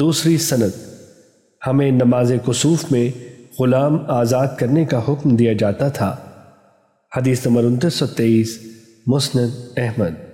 دوسری سند، ہمیں نماز کسوف میں غلام آزاد کرنے کا حکم دیا جاتا تھا۔ حدیث نمبر انتیس سو تیئیس، مسند احمد۔